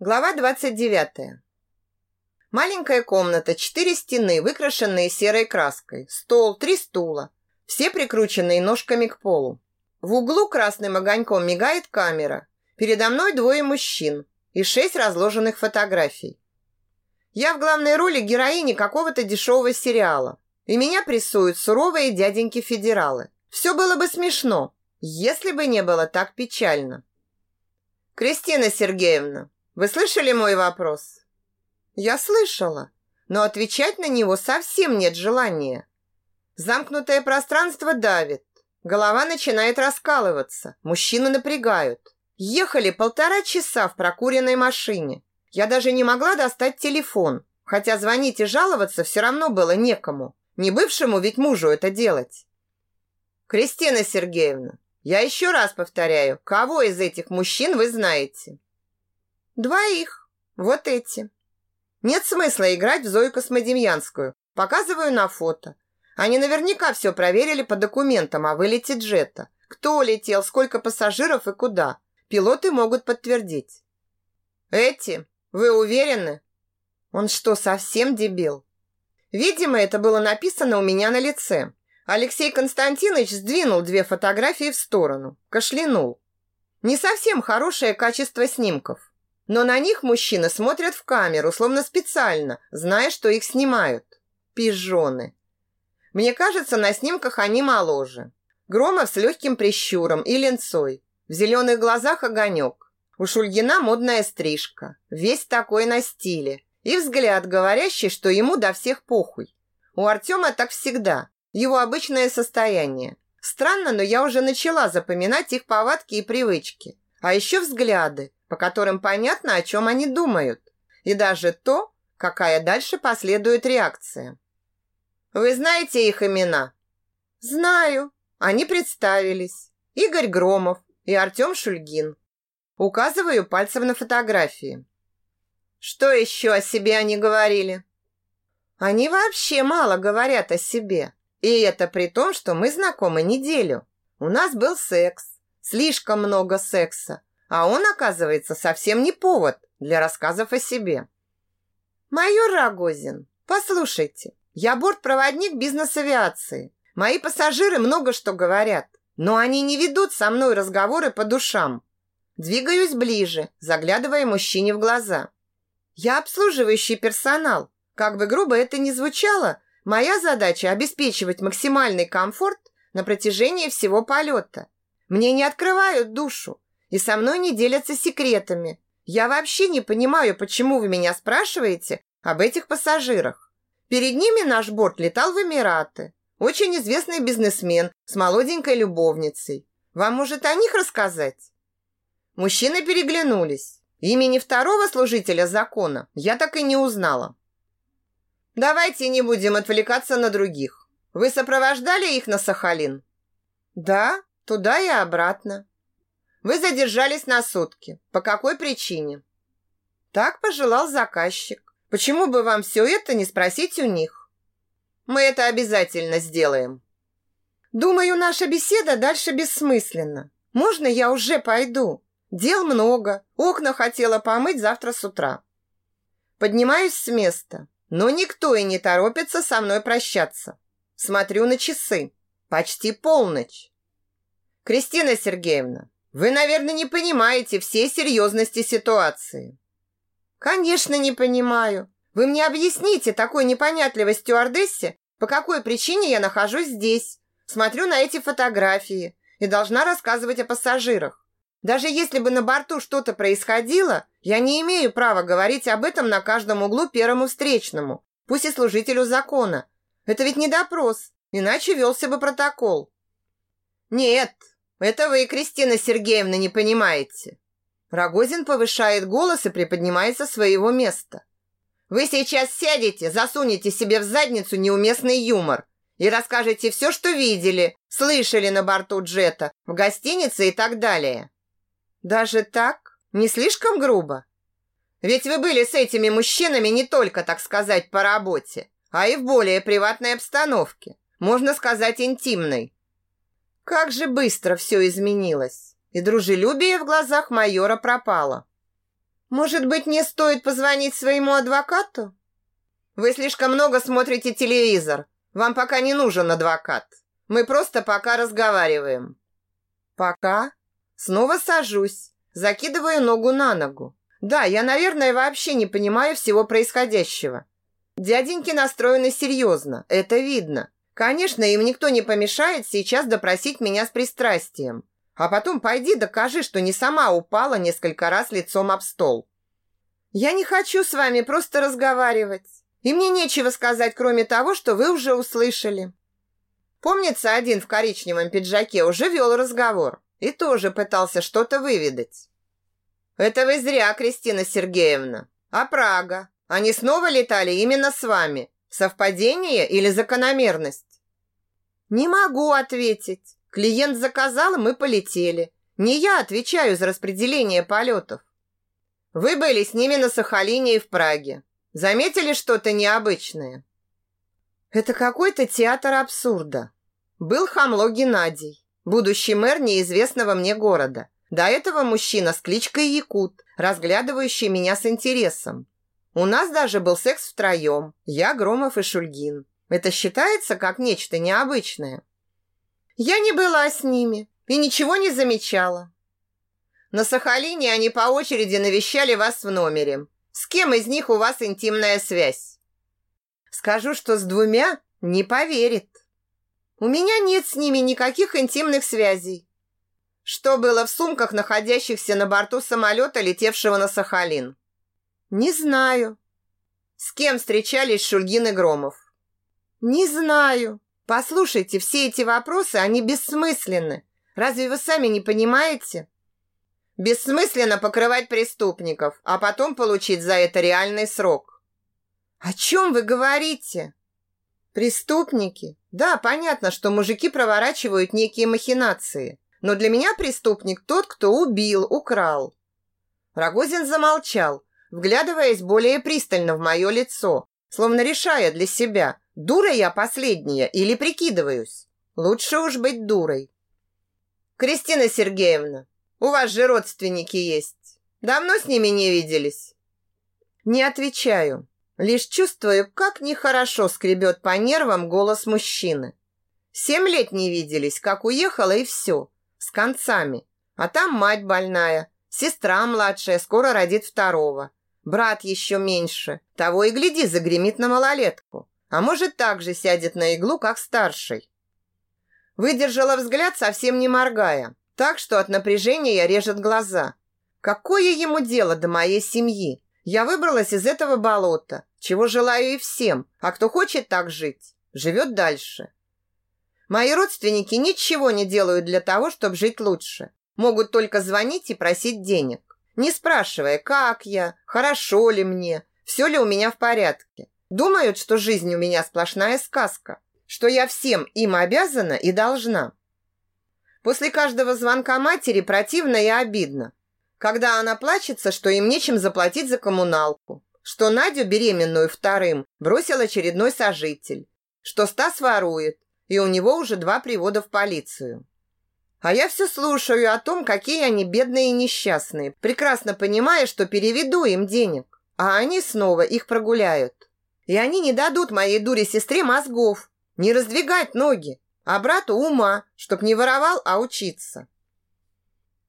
Глава 29. Маленькая комната, четыре стены, выкрашенные серой краской, стол, три стула, все прикрученные ножками к полу. В углу красным огоньком мигает камера. Передо мной двое мужчин и шесть разложенных фотографий. Я в главной роли героини какого-то дешевого сериала, и меня прессуют суровые дяденьки-федералы. Все было бы смешно, если бы не было так печально. Кристина Сергеевна, вы слышали мой вопрос? Я слышала, но отвечать на него совсем нет желания. Замкнутое пространство давит. Голова начинает раскалываться. Мужчины напрягают. Ехали полтора часа в прокуренной машине. Я даже не могла достать телефон, хотя звонить и жаловаться все равно было некому. Не бывшему ведь мужу это делать. Кристина Сергеевна, я еще раз повторяю, кого из этих мужчин вы знаете? Двоих. Вот эти. Нет смысла играть в Зою Космодемьянскую. Показываю на фото. Они наверняка все проверили по документам о вылете джета. Кто летел, сколько пассажиров и куда. Пилоты могут подтвердить. Эти? Вы уверены? Он что, совсем дебил? Видимо, это было написано у меня на лице. Алексей Константинович сдвинул две фотографии в сторону, кашлянул. Не совсем хорошее качество снимков. Но на них мужчины смотрят в камеру, словно специально, зная, что их снимают. Пижоны. Мне кажется, на снимках они моложе. Громов с легким прищуром и ленцой. В зеленых глазах огонек. У Шульгина модная стрижка. Весь такой на стиле. И взгляд, говорящий, что ему до всех похуй. У Артема так всегда. Его обычное состояние. Странно, но я уже начала запоминать их повадки и привычки. А еще взгляды по которым понятно, о чем они думают, и даже то, какая дальше последует реакция. Вы знаете их имена? Знаю. Они представились. Игорь Громов и Артем Шульгин. Указываю пальцем на фотографии. Что еще о себе они говорили? Они вообще мало говорят о себе. И это при том, что мы знакомы неделю. У нас был секс. Слишком много секса. А он, оказывается, совсем не повод для рассказов о себе. Майор Рогозин, послушайте, я бортпроводник бизнес-авиации. Мои пассажиры много что говорят, но они не ведут со мной разговоры по душам. Двигаюсь ближе, заглядывая мужчине в глаза. Я обслуживающий персонал. Как бы грубо это ни звучало, моя задача обеспечивать максимальный комфорт на протяжении всего полета. Мне не открывают душу, и со мной не делятся секретами. Я вообще не понимаю, почему вы меня спрашиваете об этих пассажирах. Перед ними наш борт летал в Эмираты. Очень известный бизнесмен с молоденькой любовницей. Вам может о них рассказать? Мужчины переглянулись. Имени второго служителя закона я так и не узнала. Давайте не будем отвлекаться на других. Вы сопровождали их на Сахалин? Да, туда и обратно. Вы задержались на сутки. По какой причине? Так пожелал заказчик. Почему бы вам все это не спросить у них? Мы это обязательно сделаем. Думаю, наша беседа дальше бессмысленна. Можно я уже пойду? Дел много. Окна хотела помыть завтра с утра. Поднимаюсь с места, но никто и не торопится со мной прощаться. Смотрю на часы. Почти полночь. Кристина Сергеевна, вы, наверное, не понимаете всей серьезности ситуации. Конечно, не понимаю. Вы мне объясните такой непонятливой стюардессе, по какой причине я нахожусь здесь. Смотрю на эти фотографии и должна рассказывать о пассажирах. Даже если бы на борту что-то происходило, я не имею права говорить об этом на каждом углу первому встречному, пусть и служителю закона. Это ведь не допрос, иначе велся бы протокол. Нет, это вы, Кристина Сергеевна, не понимаете. Рогозин повышает голос и приподнимается с своего места. Вы сейчас сядете, засунете себе в задницу неуместный юмор и расскажете все, что видели, слышали на борту джета, в гостинице и так далее. Даже так? Не слишком грубо? Ведь вы были с этими мужчинами не только, так сказать, по работе, а и в более приватной обстановке, можно сказать, интимной. Как же быстро все изменилось, и дружелюбие в глазах майора пропало. Может быть, мне стоит позвонить своему адвокату? Вы слишком много смотрите телевизор. Вам пока не нужен адвокат. Мы просто пока разговариваем. Пока? Снова сажусь, закидываю ногу на ногу. Да, я, наверное, вообще не понимаю всего происходящего. Дяденьки настроены серьезно, это видно. Конечно, им никто не помешает сейчас допросить меня с пристрастием. А потом пойди докажи, что не сама упала несколько раз лицом об стол. Я не хочу с вами просто разговаривать. И мне нечего сказать, кроме того, что вы уже услышали. Помнится, один в коричневом пиджаке уже вел разговор и тоже пытался что-то выведать. Это вы зря, Кристина Сергеевна. А Прага? Они снова летали именно с вами? Совпадение или закономерность? Не могу ответить. Клиент заказал, и мы полетели. Не я отвечаю за распределение полетов. Вы были с ними на Сахалине и в Праге. Заметили что-то необычное? Это какой-то театр абсурда. Был хамло Геннадий, будущий мэр неизвестного мне города. До этого мужчина с кличкой Якут, разглядывающий меня с интересом. У нас даже был секс втроем. Я, Громов и Шульгин. Это считается как нечто необычное. Я не была с ними и ничего не замечала. На Сахалине они по очереди навещали вас в номере. С кем из них у вас интимная связь? Скажу, что с двумя не поверит. У меня нет с ними никаких интимных связей. Что было в сумках, находящихся на борту самолета, летевшего на Сахалин? Не знаю. С кем встречались Шульгин и Громов? Не знаю. Послушайте, все эти вопросы, они бессмысленны. Разве вы сами не понимаете? Бессмысленно покрывать преступников, а потом получить за это реальный срок. О чем вы говорите? Преступники? Да, понятно, что мужики проворачивают некие махинации. Но для меня преступник тот, кто убил, украл. Рогозин замолчал, вглядываясь более пристально в мое лицо, словно решая для себя, Дура я последняя или прикидываюсь? Лучше уж быть дурой. Кристина Сергеевна, у вас же родственники есть. Давно с ними не виделись? Не отвечаю. Лишь чувствую, как нехорошо скребет по нервам голос мужчины. Семь лет не виделись, как уехала и все. С концами. А там мать больная, сестра младшая скоро родит второго. Брат еще меньше. Того и гляди, загремит на малолетку а может, также сядет на иглу, как старший. Выдержала взгляд, совсем не моргая, так что от напряжения режет глаза. Какое ему дело до моей семьи? Я выбралась из этого болота, чего желаю и всем, а кто хочет так жить, живет дальше. Мои родственники ничего не делают для того, чтобы жить лучше. Могут только звонить и просить денег, не спрашивая, как я, хорошо ли мне, все ли у меня в порядке. Думают, что жизнь у меня сплошная сказка, что я всем им обязана и должна. После каждого звонка матери противно и обидно. Когда она плачется, что им нечем заплатить за коммуналку, что Надю, беременную вторым, бросил очередной сожитель, что Стас ворует, и у него уже два привода в полицию. А я все слушаю о том, какие они бедные и несчастные, прекрасно понимая, что переведу им денег, а они снова их прогуляют. И они не дадут моей дуре сестре мозгов, не раздвигать ноги, а брату ума, чтоб не воровал, а учиться.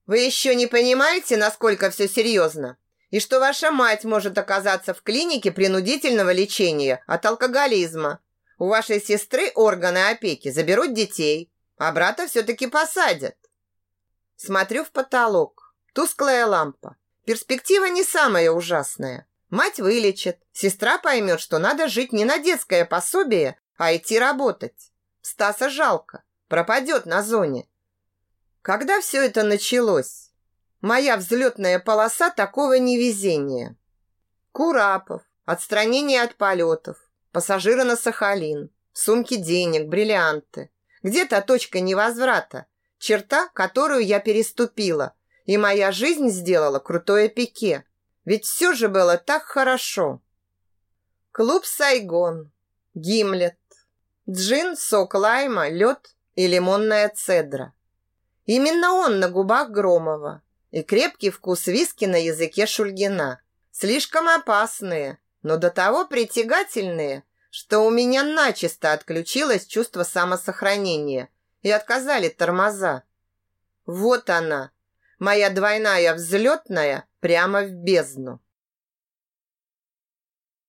Вы еще не понимаете, насколько все серьезно? И что ваша мать может оказаться в клинике принудительного лечения от алкоголизма. У вашей сестры органы опеки заберут детей, а брата все-таки посадят. Смотрю в потолок. Тусклая лампа. Перспектива не самая ужасная. Мать вылечит, сестра поймет, что надо жить не на детское пособие, а идти работать. Стаса жалко, пропадет на зоне. Когда все это началось? Моя взлетная полоса такого невезения. Курапов, отстранение от полетов, пассажиры на Сахалин, сумки денег, бриллианты. Где-то точка невозврата, черта, которую я переступила, и моя жизнь сделала крутое пике. Ведь все же было так хорошо. Клуб «Сайгон», «Гимлет», джин, сок лайма, лед и лимонная цедра. Именно он на губах Громова. и крепкий вкус виски на языке Шульгина. Слишком опасные, но до того притягательные, что у меня начисто отключилось чувство самосохранения и отказали тормоза. Вот она, моя двойная взлетная прямо в бездну.